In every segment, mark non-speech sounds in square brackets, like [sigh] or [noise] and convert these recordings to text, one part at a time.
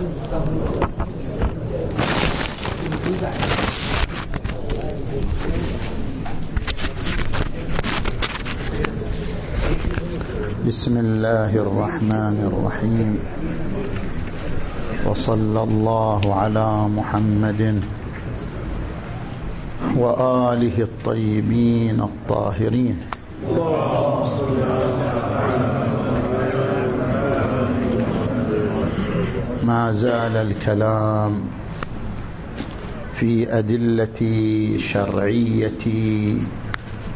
بسم الله الرحمن الرحيم. وصلى الله على محمد وآله الطيبين الطاهرين. ما زال الكلام في أدلة شرعية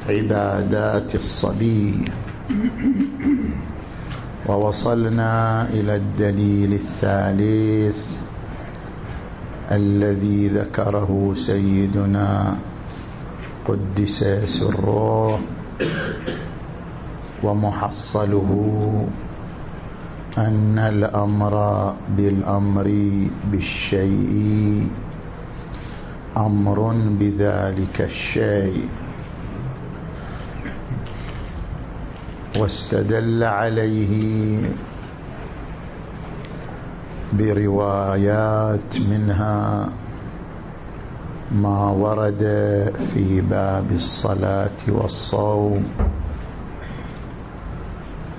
عبادات الصبي. ووصلنا إلى الدليل الثالث الذي ذكره سيدنا قدس سره ومحصله أن الأمر بالأمر بالشيء أمر بذلك الشيء. واستدل عليه بروايات منها ما ورد في باب الصلاة والصوم.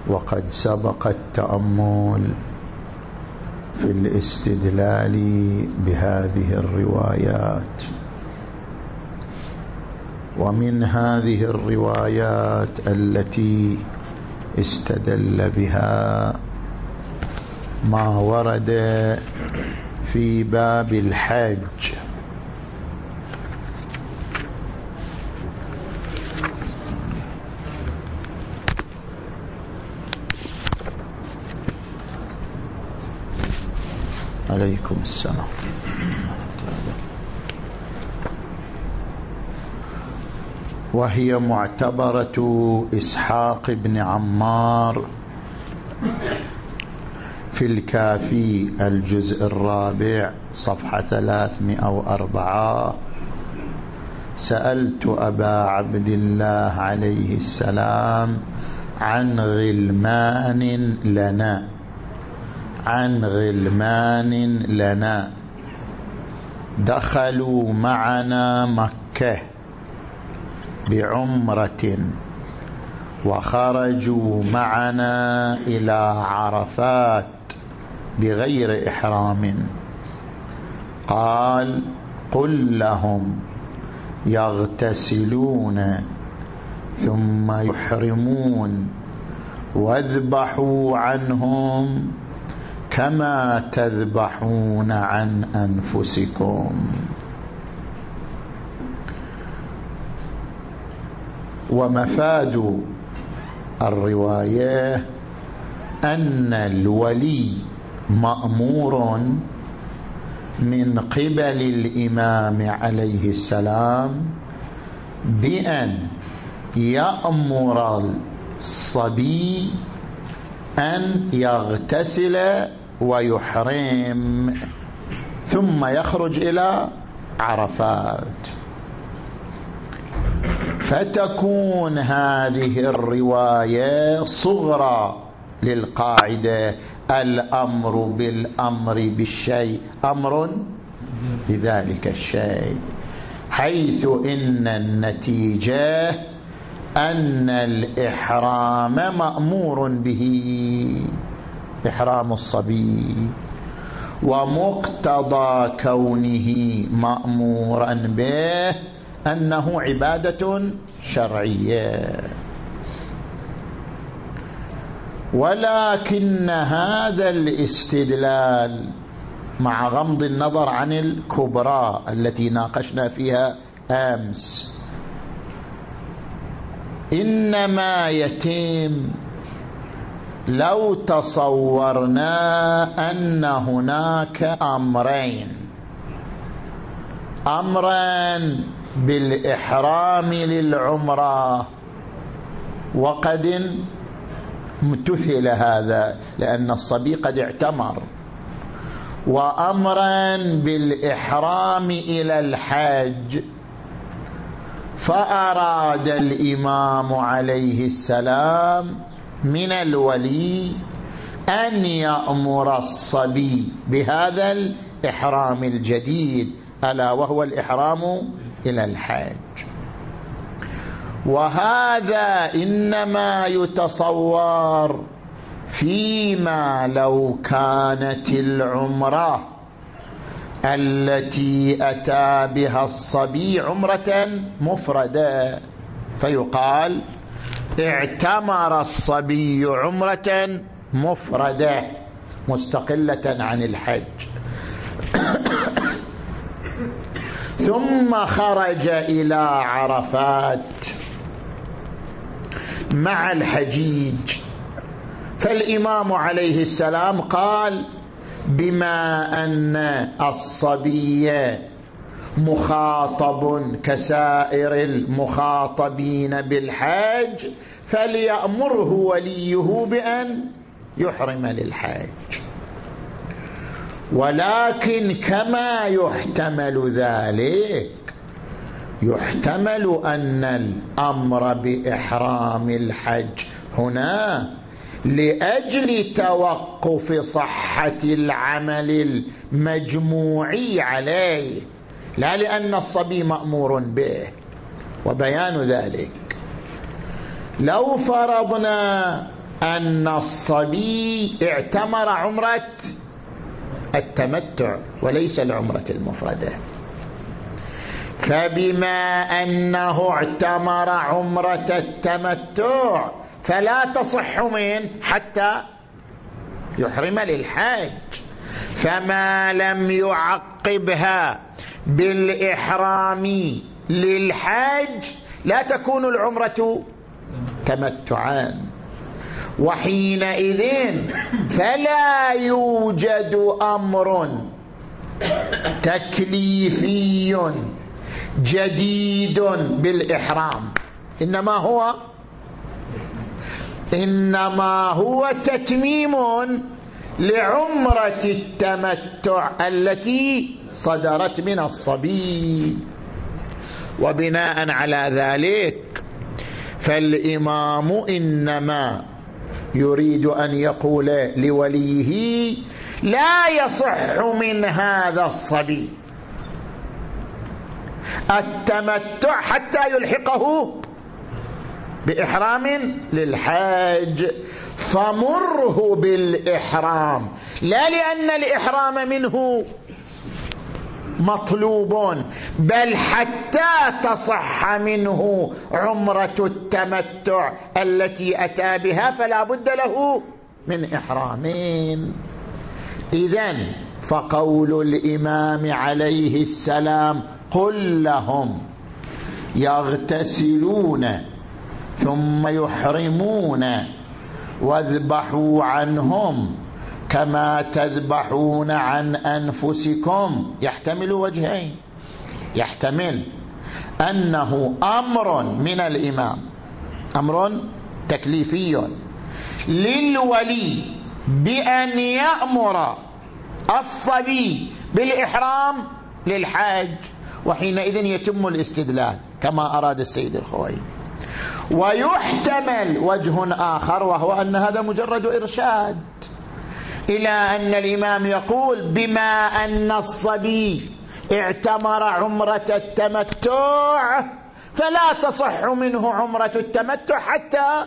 وقد سبق التأمل في الاستدلال بهذه الروايات. ومن هذه الروايات التي استدل بها ما ورد في باب الحج. عليكم السلام. وهي معتبرة إسحاق بن عمار في الكافي الجزء الرابع صفحة ثلاثمائة وأربعة. سألت أبا عبد الله عليه السلام عن غلمان لنا. عن غلمان لنا. دخلوا معنا مكة بعمرة وخرجوا معنا إلى عرفات بغير إحرام. قال قل لهم يغتسلون ثم يحرمون واذبحوا عنهم كما تذبحون عن أنفسكم. ومفاد الرواية أن الولي مأمور من قبل الإمام عليه السلام بأن يأمر الصبي أن يغتسل ويحرم ثم يخرج إلى عرفات. فتكون هذه الرواية صغرى للقاعدة. الأمر بالأمر بالشيء أمر بذلك الشيء حيث إن النتيجة أن الإحرام مأمور به. إحرام الصبي. ومقتضى كونه مأمورا به أنه عبادة شرعية. ولكن هذا الاستدلال مع غمض النظر عن الكبرى التي ناقشنا فيها أمس. إنما يتم لو تصورنا أن هناك أمرين. أمرا بالإحرام للعمرة. وقد امتثل هذا لأن الصبي قد اعتمر. وأمرا بالإحرام إلى الحج. فأراد الإمام عليه السلام من الولي أن يأمر الصبي بهذا الإحرام الجديد ألا وهو الإحرام إلى الحج وهذا إنما يتصور فيما لو كانت العمرة التي أتى بها الصبي عمرة مفردة فيقال اعتمر الصبي عمرة مفردة مستقلة عن الحج. [coughs] ثم خرج إلى عرفات مع الحجيج. فالإمام عليه السلام قال بما أن الصبي مخاطب كسائر المخاطبين بالحج فليأمره وليه بأن يحرم للحج ولكن كما يحتمل ذلك يحتمل أن الأمر بإحرام الحج هنا لأجل توقف صحة العمل المجموعي عليه. لا لأن الصبي مأمور به وبيان ذلك. لو فرضنا أن الصبي اعتمر عمرة التمتع وليس العمرة المفردة. فبما أنه اعتمر عمرة التمتع فلا تصح من حتى يحرم للحاج. فما لم يعقبها بالإحرام للحاج لا تكون العمرة تمتعان وحينئذ فلا يوجد أمر تكليفي جديد بالإحرام. إنما هو إنما هو تتميم لعمرة التمتع التي صدرت من الصبي. وبناء على ذلك فالإمام إنما يريد أن يقول لوليه لا يصح من هذا الصبي. التمتع حتى يلحقه بإحرام للحاج. فمره بالإحرام. لا لأن الإحرام منه مطلوب بل حتى تصح منه عمرة التمتع التي أتى بها فلا بد له من إحرامين. إذا فقول الإمام عليه السلام قل لهم يغتسلون ثم يحرمون واذبحوا عنهم كما تذبحون عن أنفسكم. يحتمل وجهين. يحتمل أنه أمر من الإمام. أمر تكليفي. للولي بأن يأمر الصبي بالإحرام للحاج وحينئذ يتم الاستدلال كما أراد السيد الخوي ويحتمل وجه آخر وهو أن هذا مجرد إرشاد إلى أن الإمام يقول بما أن الصبي اعتمر عمرة التمتع فلا تصح منه عمرة التمتع حتى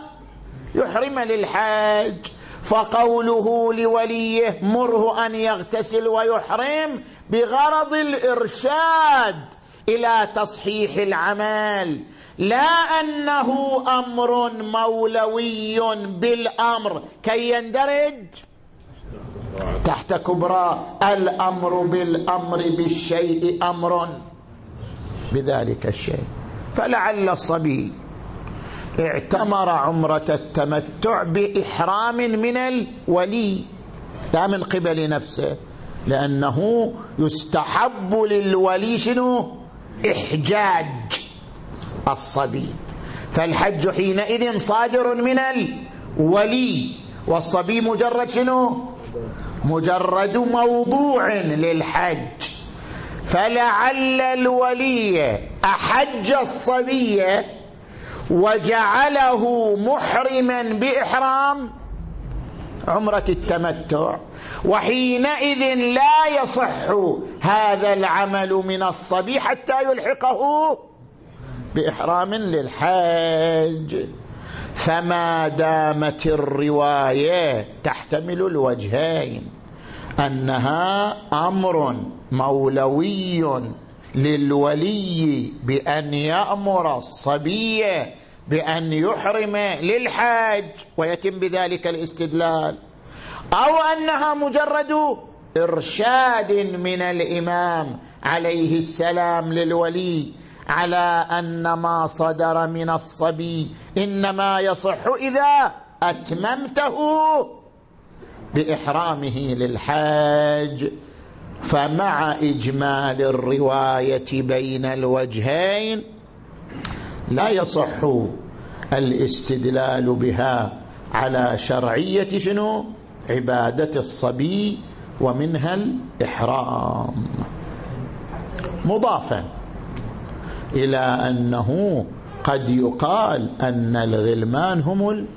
يحرم للحاج. فقوله لوليه مره أن يغتسل ويحرم بغرض الإرشاد إلى تصحيح العمل. لا أنه أمر مولوي بالأمر. كي يندرج تحت كبرى الأمر بالأمر بالشيء أمر بذلك الشيء. فلعل الصبي اعتمر عمرة التمتع بإحرام من الولي لا من قبل نفسه لأنه يستحب للولي شنو؟ إحجاج. الصبي. فالحج حينئذ صادر من الولي. والصبي مجرد شنو؟ مجرد موضوع للحج. فلعل الولي أحج الصبي وجعله محرما بإحرام عمرة التمتع. وحينئذ لا يصح هذا العمل من الصبي حتى يلحقه بإحرام للحج فما دامت الرواية تحتمل الوجهين أنها أمر مولوي للولي بأن يأمر الصبي بأن يحرم للحاج ويتم بذلك الاستدلال. أو أنها مجرد إرشاد من الإمام عليه السلام للولي على أن ما صدر من الصبي إنما يصح إذا أتممته بإحرامه للحاج. فمع إجمال الرواية بين الوجهين لا يصح الاستدلال بها على شرعية شنو؟ عبادة الصبي ومنها الإحرام. مضافا. إلى أنه قد يقال أن الغلمان هم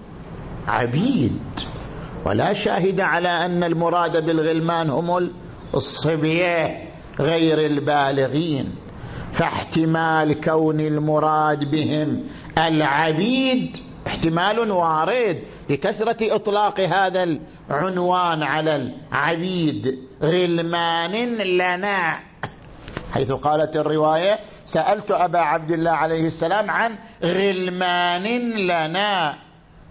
العبيد. ولا شاهد على أن المراد بالغلمان هم الصبية غير البالغين. فاحتمال كون المراد بهم العبيد احتمال وارد لكثرة إطلاق هذا العنوان على العبيد. غلمان لنا. حيث قالت الرواية سألت أبا عبد الله عليه السلام عن غلمان لنا.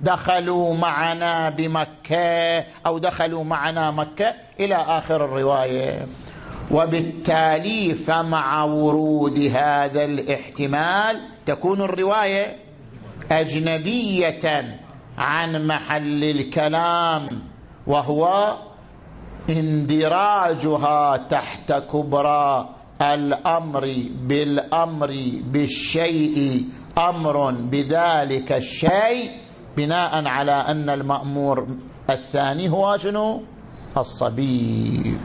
دخلوا معنا بمكة أو دخلوا معنا مكة إلى آخر الرواية. وبالتالي فمع ورود هذا الاحتمال تكون الرواية أجنبية عن محل الكلام وهو اندراجها تحت كبرى. الأمر بالأمر بالشيء أمر بذلك الشيء بناء على أن المأمور الثاني هو شنو؟ الصبي.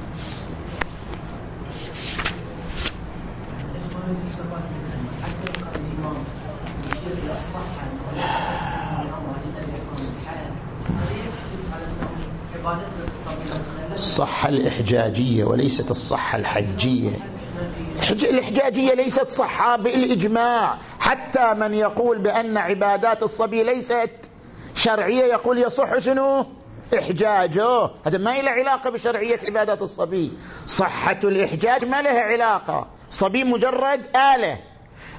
الصحة الإحجاجية وليست الصحة الحجية. الإحجاجية ليست صحة بالإجماع. حتى من يقول بأن عبادات الصبي ليست شرعية يقول يصح شنو؟ إحجاجه. هذا ما له علاقة بشرعية عبادات الصبي. صحة الإحجاج ما لها علاقة. صبي مجرد آلة.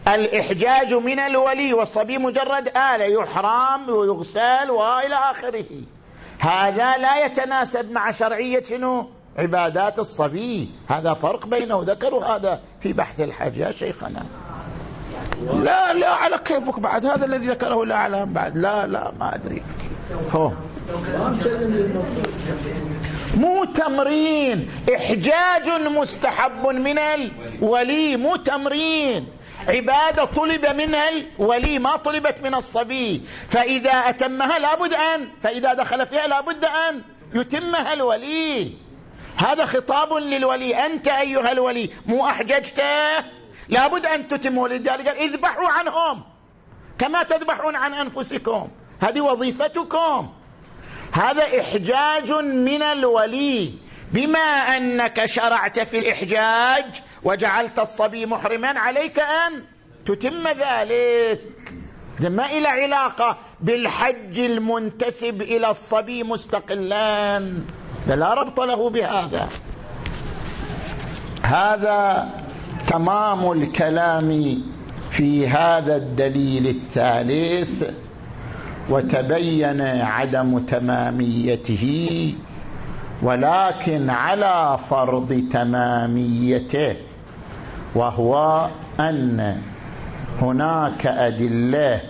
الإحجاج من الولي والصبي مجرد آلة. يحرم ويغسل وإلى آخره. هذا لا يتناسب مع شرعية شنو؟ عبادات الصبي. هذا فرق بينه ذكر هذا في بحث الحج. يا شيخنا. لا لا على كيفك بعد. هذا الذي ذكره لا أعلم بعد. لا لا ما أدري. هو مو تمرين. إحجاج مستحب من الولي. مو تمرين. عبادة طلب منها الولي ما طلبت من الصبي. فإذا أتمها لابد أن فإذا دخل فيها لابد أن يتمها الولي. هذا خطاب للولي. أنت أيها الولي مو أحججته لابد أن تتمه لذلك اذبحوا عنهم كما تذبحون عن أنفسكم. هذه وظيفتكم. هذا إحجاج من الولي. بما أنك شرعت في الإحجاج وجعلت الصبي محرما عليك أن تتم ذلك. ما إلى علاقة بالحج المنتسب إلى الصبي مستقلا. لا ربط له بهذا. هذا تمام الكلام في هذا الدليل الثالث وتبين عدم تماميته ولكن على فرض تماميته وهو أن هناك أدلة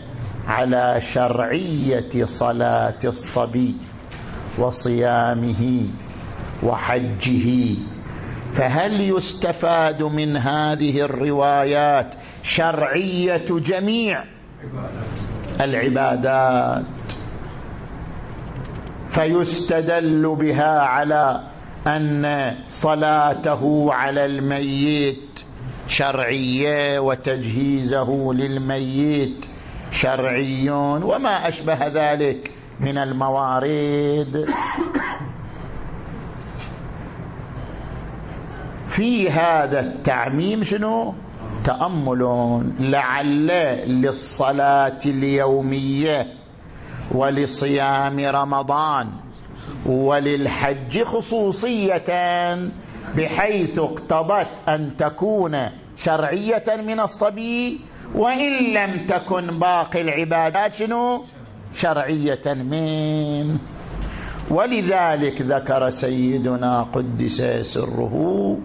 على شرعية صلاة الصبي. وصيامه وحجه. فهل يستفاد من هذه الروايات شرعية جميع العبادات؟ فيستدل بها على أن صلاته على الميت شرعية وتجهيزه للميت شرعيون وما أشبه ذلك. من الموارد في هذا التعميم شنو؟ تأمل لعل للصلاة اليومية ولصيام رمضان وللحج خصوصية بحيث اقتضت أن تكون شرعية من الصبي. وإن لم تكن باقي العبادات شنو؟ شرعية من ولذلك ذكر سيدنا قدس سره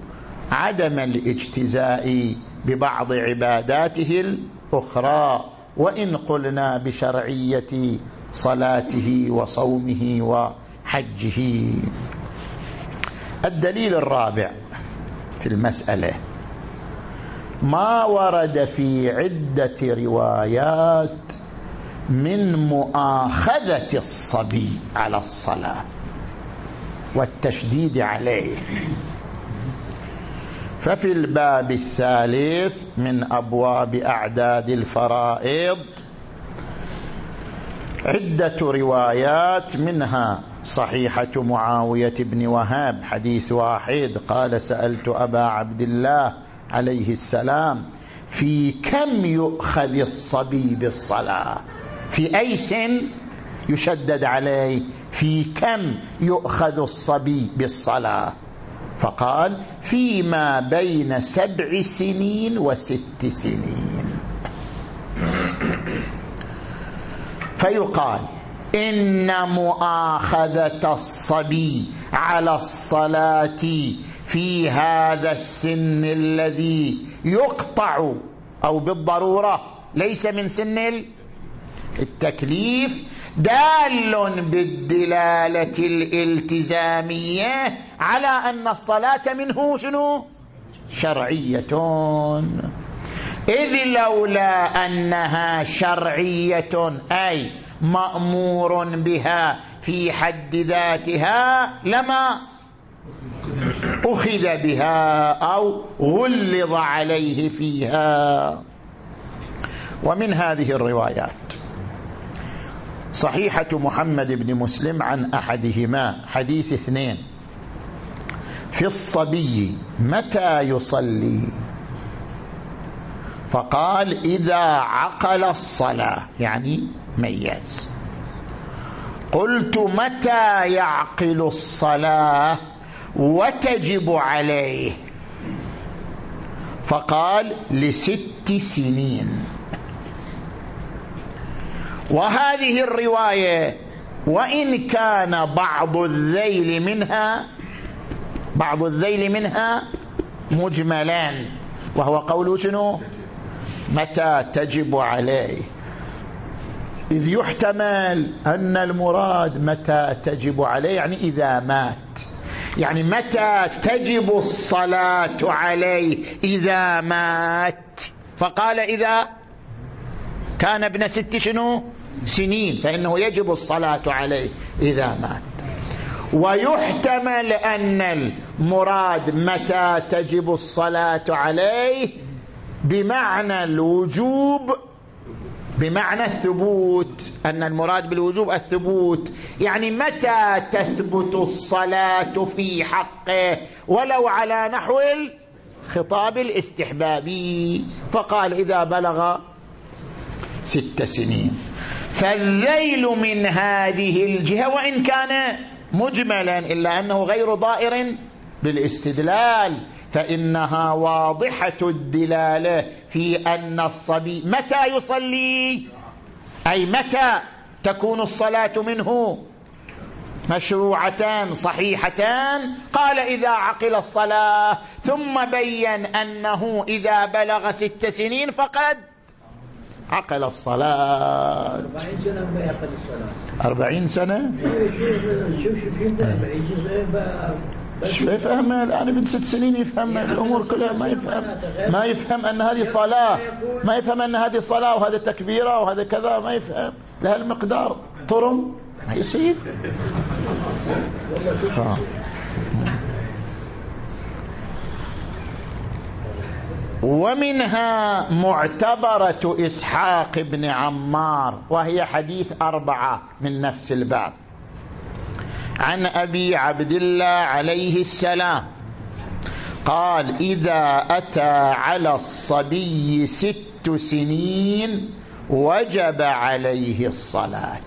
عدم الاجتزاء ببعض عباداته الأخرى وإن قلنا بشرعية صلاته وصومه وحجه. الدليل الرابع في المسألة ما ورد في عدة روايات من مؤاخذة الصبي على الصلاة والتشديد عليه. ففي الباب الثالث من أبواب أعداد الفرائض عدة روايات منها صحيحة معاوية بن وهاب حديث واحد قال سألت أبا عبد الله عليه السلام في كم يؤخذ الصبي بالصلاة؟ في أي سن يشدد عليه؟ في كم يؤخذ الصبي بالصلاة؟ فقال فيما بين سبع سنين وست سنين. فيقال إن مؤاخذة الصبي على الصلاة في هذا السن الذي يقطع أو بالضرورة ليس من سن التكليف دال بالدلالة الالتزامية على أن الصلاة منه شنو؟ شرعية. إذ لولا أنها شرعية أي مأمور بها في حد ذاتها لما أخذ بها أو غلظ عليه فيها. ومن هذه الروايات. صحيحة محمد بن مسلم عن أحدهما حديث اثنين. في الصبي متى يصلي؟ فقال إذا عقل الصلاة يعني ميز قلت متى يعقل الصلاة؟ وتجب عليه. فقال لست سنين. وهذه الرواية وإن كان بعض الذيل منها بعض الذيل منها مجملان وهو قول شنو؟ متى تجب عليه. إذ يحتمل أن المراد متى تجب عليه يعني إذا مات. يعني متى تجب الصلاة عليه؟ إذا مات. فقال إذا كان ابن ست شنو؟ سنين فإنه يجب الصلاة عليه إذا مات. ويحتمل أن المراد متى تجب الصلاة عليه؟ بمعنى الوجوب بمعنى الثبوت. أن المراد بالوجوب الثبوت يعني متى تثبت الصلاة في حقه؟ ولو على نحو الخطاب الاستحبابي. فقال إذا بلغ ست سنين. فالذيل من هذه الجهة وإن كان مجملا إلا أنه غير ضائر بالاستدلال فإنها واضحة الدلالة في أن الصبي متى يصلي؟ أي متى تكون الصلاة منه؟ مشروعتان صحيحتان. قال إذا عقل الصلاة ثم بين أنه إذا بلغ ست سنين فقد عقل الصلاة. أربعين سنة ما يعقل الصلاة. أربعين سنة؟ شوف شوف يفهم الآن ابن ست سنين يفهم الأمور كلها ما يفهم. ما يفهم أن هذه صلاة. ما يفهم أن هذه صلاة وهذا تكبيرة وهذا كذا ما يفهم. لها المقدار. طرم. ما يصير. ومنها معتبرة إسحاق بن عمار وهي حديث أربعة من نفس الباب. عن أبي عبد الله عليه السلام قال إذا أتى على الصبي ست سنين وجب عليه الصلاة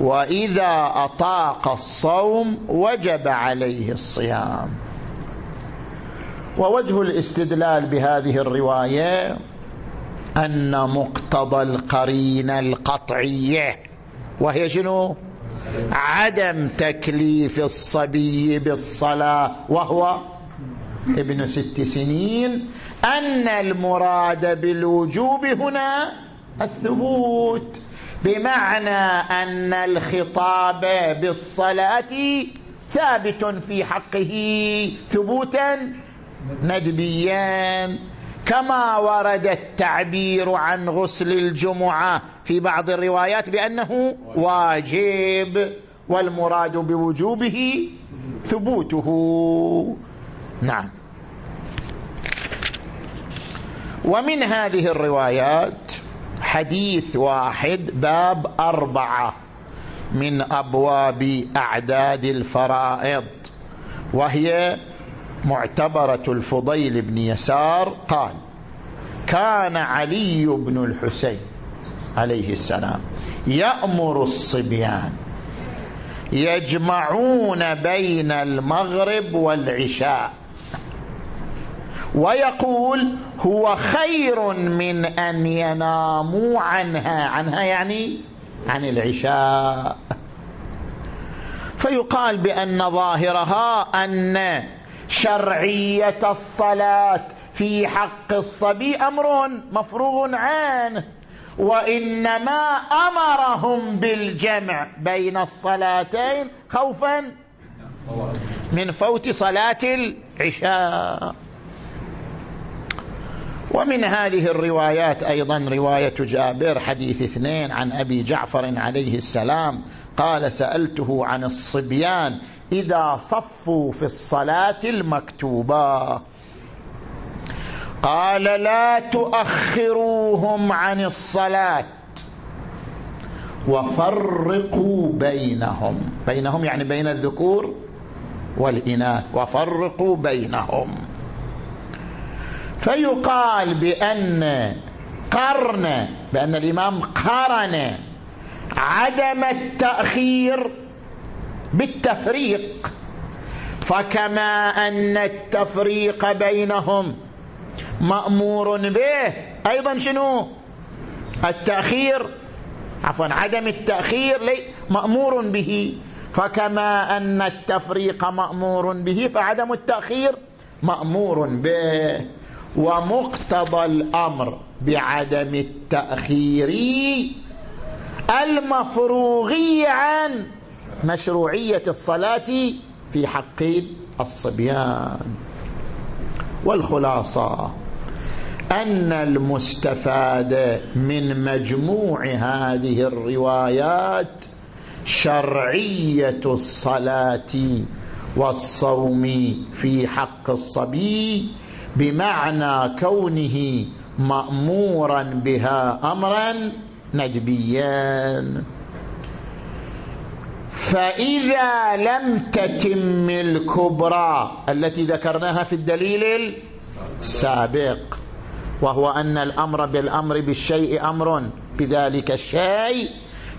وإذا أطاق الصوم وجب عليه الصيام. ووجه الاستدلال بهذه الرواية أن مقتضى القرينة القطعية وهي شنو؟ عدم تكليف الصبي بالصلاة وهو ابن ست سنين أن المراد بالوجوب هنا الثبوت بمعنى أن الخطاب بالصلاة ثابت في حقه ثبوتا ندبيا كما ورد التعبير عن غسل الجمعة في بعض الروايات بأنه واجب والمراد بوجوبه ثبوته. نعم. ومن هذه الروايات حديث واحد باب أربعة من أبواب أعداد الفرائض وهي معتبرة الفضيل بن يسار قال كان علي بن الحسين عليه السلام يأمر الصبيان يجمعون بين المغرب والعشاء ويقول هو خير من أن يناموا عنها. عنها يعني عن العشاء. فيقال بأن ظاهرها أن شرعية الصلاة. في حق الصبي أمر مفروغ عنه. وإنما أمرهم بالجمع بين الصلاتين خوفا من فوت صلاة العشاء. ومن هذه الروايات أيضا رواية جابر حديث اثنين عن أبي جعفر عليه السلام قال سألته عن الصبيان إذا صفوا في الصلاة المكتوبة. قال لا تؤخروهم عن الصلاة وفرقوا بينهم. بينهم يعني بين الذكور والإناث. وفرقوا بينهم. فيقال بأن قرن بأن الإمام قرن عدم التأخير بالتفريق. فكما أن التفريق بينهم مأمور به أيضا شنو؟ التأخير. عفوا عدم التأخير مأمور به. فكما أن التفريق مأمور به فعدم التأخير مأمور به. ومقتضى الأمر بعدم التأخير المفروغي عن مشروعية الصلاة في حق الصبيان. والخلاصة أن المستفاد من مجموع هذه الروايات شرعية الصلاة والصوم في حق الصبي بمعنى كونه مأمورا بها أمرا ندبيا فإذا لم تتم الكبرى التي ذكرناها في الدليل السابق وهو أن الأمر بالأمر بالشيء أمر بذلك الشيء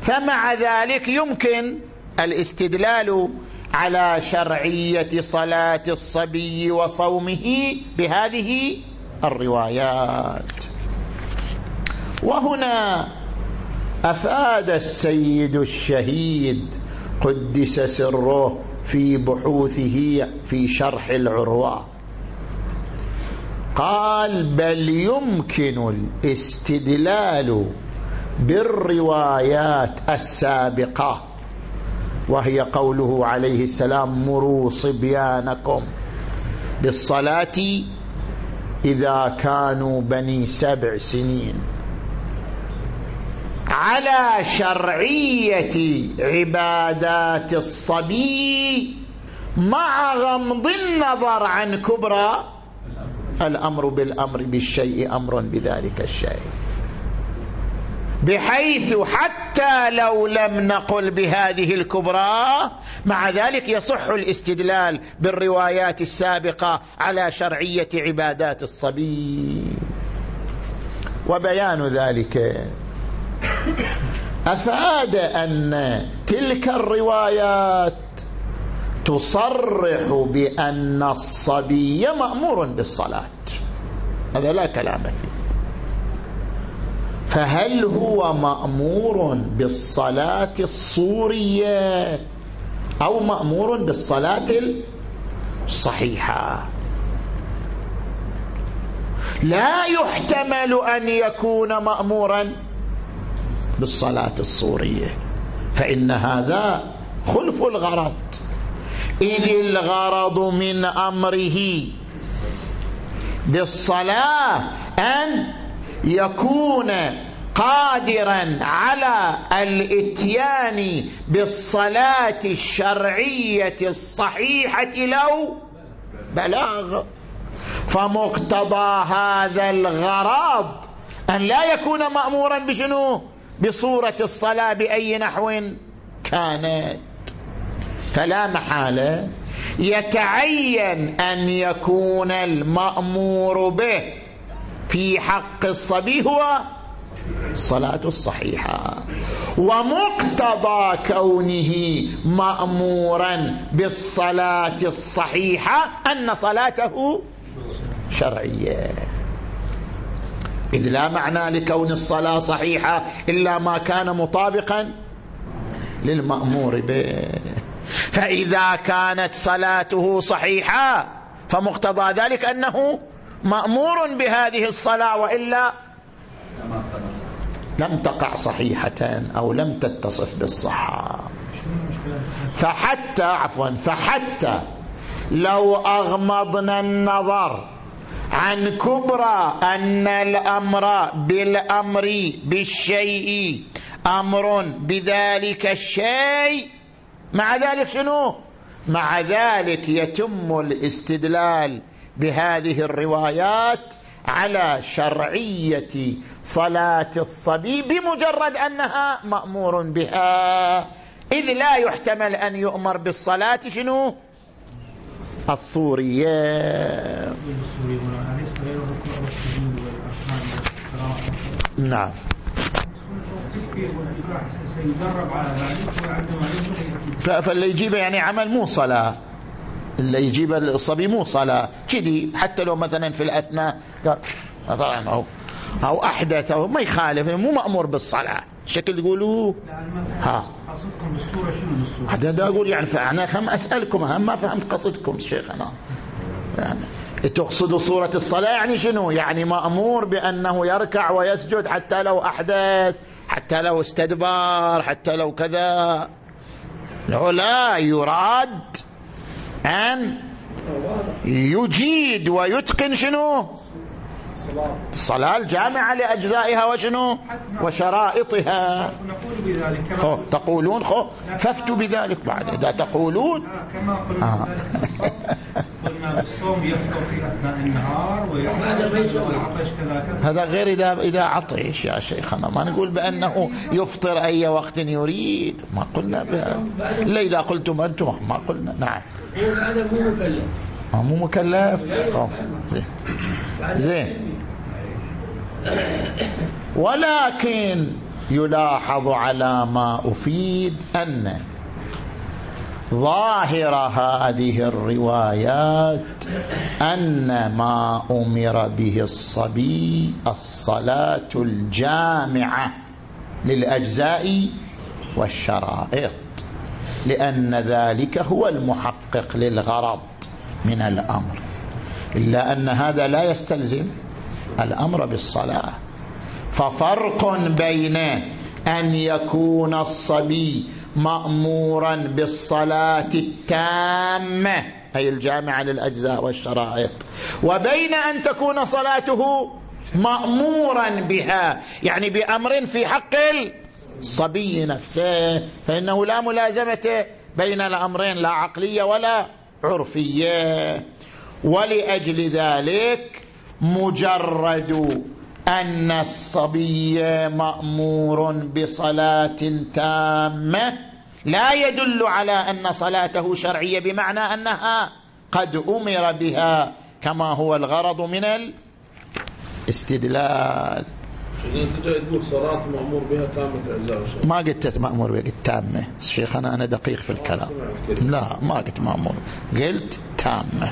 فمع ذلك يمكن الاستدلال على شرعية صلاة الصبي وصومه بهذه الروايات. وهنا أفاد السيد الشهيد قدس سره في بحوثه في شرح العروة. قال بل يمكن الاستدلال بالروايات السابقة وهي قوله عليه السلام مروا صبيانكم بالصلاة إذا كانوا بني سبع سنين. على شرعية عبادات الصبي مع غمض النظر عن كبرى الأمر بالأمر بالشيء أمر بذلك الشيء. بحيث حتى لو لم نقل بهذه الكبرى مع ذلك يصح الاستدلال بالروايات السابقة على شرعية عبادات الصبي. وبيان ذلك. أفاد أن تلك الروايات تصرح بأن الصبي مأمور بالصلاة. هذا لا كلام فيه. فهل هو مأمور بالصلاة الصورية أو مأمور بالصلاة الصحيحة؟ لا يحتمل أن يكون مأمورا بالصلاة الصورية فإن هذا خلف الغرض. إذ الغرض من أمره بالصلاة أن يكون قادرا على الإتيان بالصلاة الشرعية الصحيحة لو بلاغ فمقتضى هذا الغرض أن لا يكون مأمورا بشنو؟ بصورة الصلاة بأي نحو كانت. فلا محالة. يتعين أن يكون المأمور به. في حق الصبي هو الصلاة الصحيحة. ومقتضى كونه مأمورا بالصلاة الصحيحة أن صلاته شرعية. إذ لا معنى لكون الصلاة صحيحة إلا ما كان مطابقا للمأمور به. فإذا كانت صلاته صحيحة فمقتضى ذلك أنه مأمور بهذه الصلاة وإلا لم تقع صحيحة أو لم تتصف بالصحة. فحتى عفوا فحتى لو أغمضنا النظر عن كبرى أن الأمر بالأمر بالشيء أمر بذلك الشيء مع ذلك شنو؟ مع ذلك يتم الاستدلال بهذه الروايات على شرعية صلاة الصبي بمجرد أنها مأمور بها. إذ لا يحتمل أن يؤمر بالصلاة شنو؟ الصورية. نعم. فاللي يجيبه يعني عمل مو صلاة. اللي يجيب الصبي مو صلاة. كذي حتى لو مثلا في الأثناء طبعا أو, أو أحدث أو ما يخالف مو مأمور بالصلاة. شكل يقولوا؟ ها. قصدكم بالصورة شنو بالصورة هذا أقول يعني فأنا خم أسألكم هم ما فهمت قصدكم شيخنا يعني تقصد صورة الصلاة يعني شنو؟ يعني مأمور بأنه يركع ويسجد حتى لو أحدث حتى لو استدبر حتى لو كذا. لا يراد أن يجيد ويتقن شنو؟ الصلاة الجامعة لأجزائها وشنو؟ وشرائطها. خو تقولون خو فافتوا بذلك بعد. إذا تقولون. كما قلنا آه. قلنا الصوم يفطر في أثناء النهار هذا غير إذا إذا عطش يا شيخنا. ما نقول بأنه يفطر أي وقت يريد. ما قلنا بها إلا إذا قلتم أنتم ما قلنا. نعم. هذا مو مكلف. مو مكلف؟ زين. زين. ولكن يلاحظ على ما أفيد أن ظاهر هذه الروايات أن ما أمر به الصبي الصلاة الجامعة للأجزاء والشرائط. لأن ذلك هو المحقق للغرض من الأمر. إلا أن هذا لا يستلزم الأمر بالصلاة. ففرق بين أن يكون الصبي مأمورا بالصلاة التامة أي الجامعة للأجزاء والشرائط وبين أن تكون صلاته مأمورا بها يعني بأمر في حق الصبي نفسه فإنه لا ملازمة بين الأمرين لا عقلية ولا عرفية. ولأجل ذلك مجرد أن الصبي مأمور بصلاة تامة لا يدل على أن صلاته شرعية بمعنى أنها قد أمر بها كما هو الغرض من الاستدلال تقول صلاة مأمور بها تامة ما قلت مأمور بها قلت تامة. شيخنا أنا دقيق في الكلام. لا ما قلت مأمور. قلت تامة.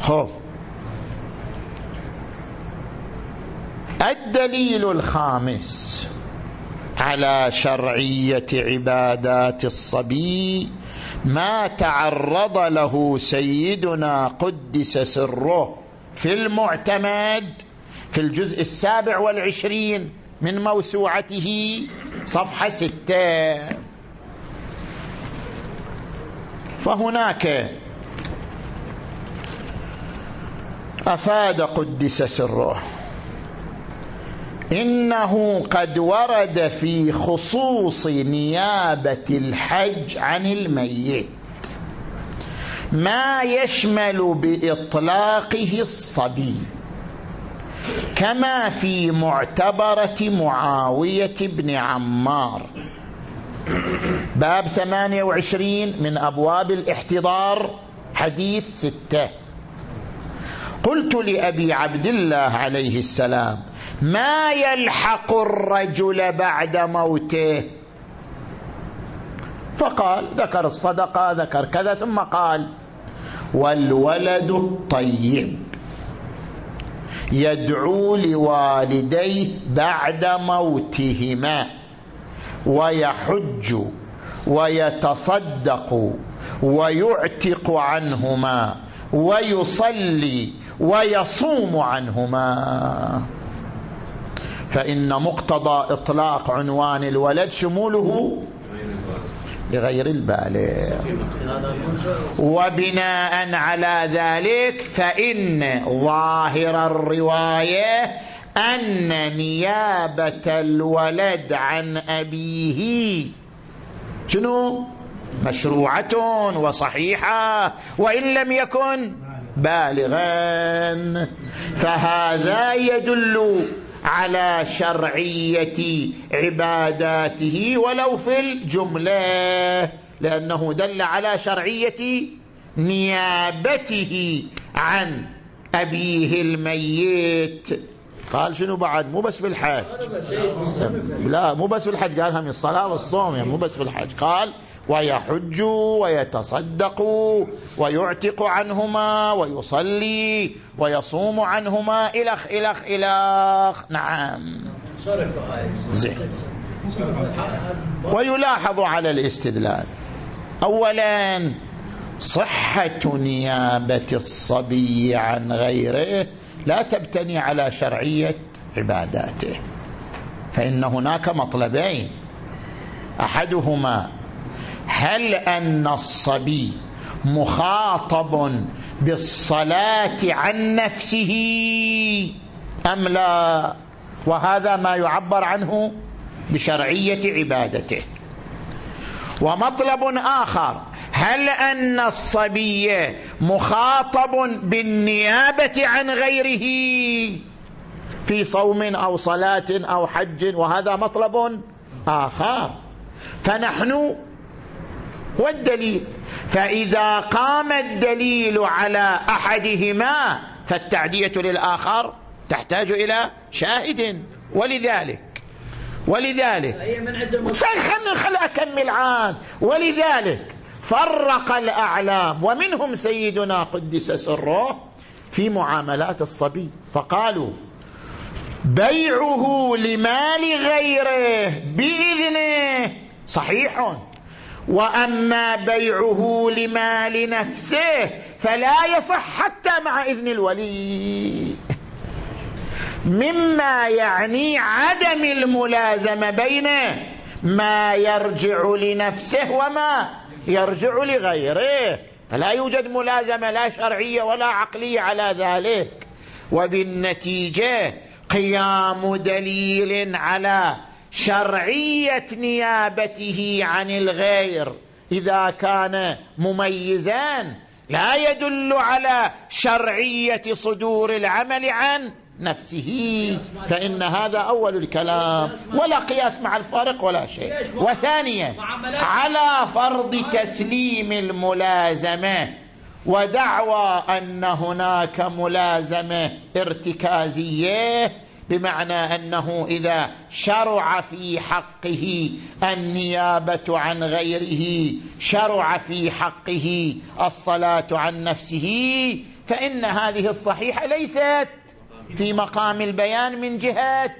خوف. الدليل الخامس على شرعية عبادات الصبي ما تعرض له سيدنا قدس سره في المعتمد في الجزء السابع والعشرين من موسوعته صفحة ستة. فهناك أفاد قدس سره. إنه قد ورد في خصوص نيابة الحج عن الميت. ما يشمل بإطلاقه الصبي. كما في معتبرة معاوية بن عمار. باب 28 من أبواب الاحتضار حديث ستة. قلت لأبي عبد الله عليه السلام ما يلحق الرجل بعد موته؟ فقال ذكر الصدقة ذكر كذا ثم قال والولد الطيب. يدعو لوالديه بعد موتهما ويحج ويتصدق ويعتق عنهما ويصلي ويصوم عنهما. فإن مقتضى إطلاق عنوان الولد شموله لغير البالغ. وبناء على ذلك فإن ظاهر الرواية أن نيابة الولد عن أبيه شنو؟ مشروعة وصحيحة وإن لم يكن بالغا. فهذا يدل على شرعية عباداته ولو في الجملة لأنه دل على شرعية نيابته عن أبيه الميت. قال شنو بعد؟ مو بس بالحج. لا مو بس بالحج. قالها من الصلاة والصوم يعني مو بس بالحج. قال ويحج ويتصدق ويعتق عنهما ويصلي ويصوم عنهما. إلخ إلخ إلخ. نعم. زين. ويلاحظ على الاستدلال. أولا صحة نيابة الصبي عن غيره لا تبتني على شرعية عباداته. فإن هناك مطلبين. أحدهما هل أن الصبي مخاطب بالصلاة عن نفسه أم لا؟ وهذا ما يعبر عنه بشرعية عبادته. ومطلب آخر هل أن الصبي مخاطب بالنيابة عن غيره في صوم أو صلاة أو حج وهذا مطلب آخر؟ فنحن والدليل فإذا قام الدليل على أحدهما فالتعدية للآخر تحتاج إلى شاهد ولذلك ولذلك خلنا خل أكمل عام ولذلك فرق الأعلام. ومنهم سيدنا قدس سره في معاملات الصبي. فقالوا بيعه لمال غيره بإذنه. صحيح. وأما بيعه لمال نفسه فلا يصح حتى مع إذن الولي. مما يعني عدم الملازمة بين ما يرجع لنفسه وما يرجع لغيره. فلا يوجد ملازمة لا شرعية ولا عقلية على ذلك. وبالنتيجة قيام دليل على شرعية نيابته عن الغير. إذا كان مميزا لا يدل على شرعية صدور العمل عن نفسه فإن هذا أول الكلام. ولا قياس مع الفارق ولا شيء. وثانيا على فرض تسليم الملازمة. ودعوى أن هناك ملازمة ارتكازية بمعنى أنه إذا شرع في حقه النيابة عن غيره شرع في حقه الصلاة عن نفسه فإن هذه الصحيحة ليست في مقام البيان من جهة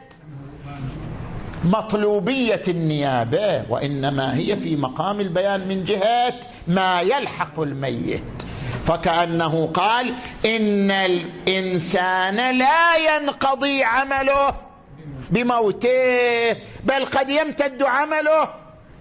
مطلوبية النيابة وإنما هي في مقام البيان من جهة ما يلحق الميت. فكأنه قال إن الإنسان لا ينقضي عمله بموته بل قد يمتد عمله.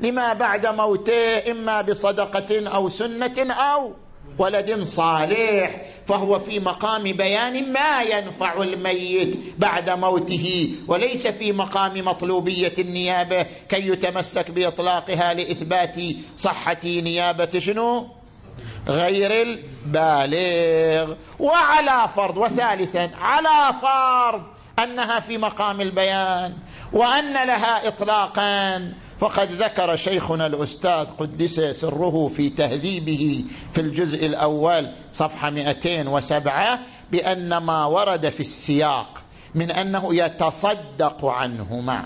لما بعد موته إما بصدقة أو سنة أو ولد صالح فهو في مقام بيان ما ينفع الميت بعد موته وليس في مقام مطلوبية النيابة كي يتمسك بإطلاقها لإثبات صحة نيابة شنو؟ غير البالغ. وعلى فرض وثالثا على فرض أنها في مقام البيان وأن لها إطلاقا. فقد ذكر شيخنا الأستاذ قدس سره في تهذيبه في الجزء الأول صفحة 207 بأن ما ورد في السياق من أنه يتصدق عنهما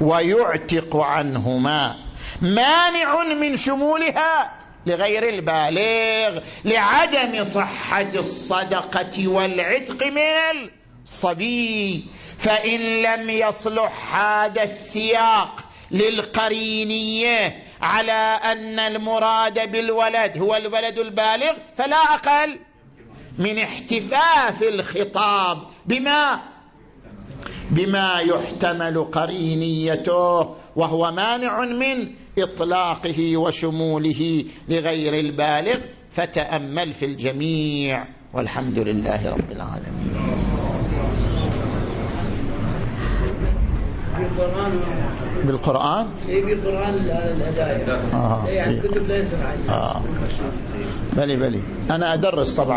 ويعتق عنهما مانع من شمولها لغير البالغ لعدم صحة الصدقة والعتق من الصبي. فإن لم يصلح هذا السياق للقرينية على أن المراد بالولد هو الولد البالغ فلا أقل من احتفاف الخطاب بما بما يحتمل قرينيته وهو مانع من إطلاقه وشموله لغير البالغ فتأمل في الجميع والحمد لله رب العالمين. بالقرآن. اي بالقرآن الهدايا آه. يعني كتب لا يسمع آه. بلي بلي. أنا أدرس طبعا.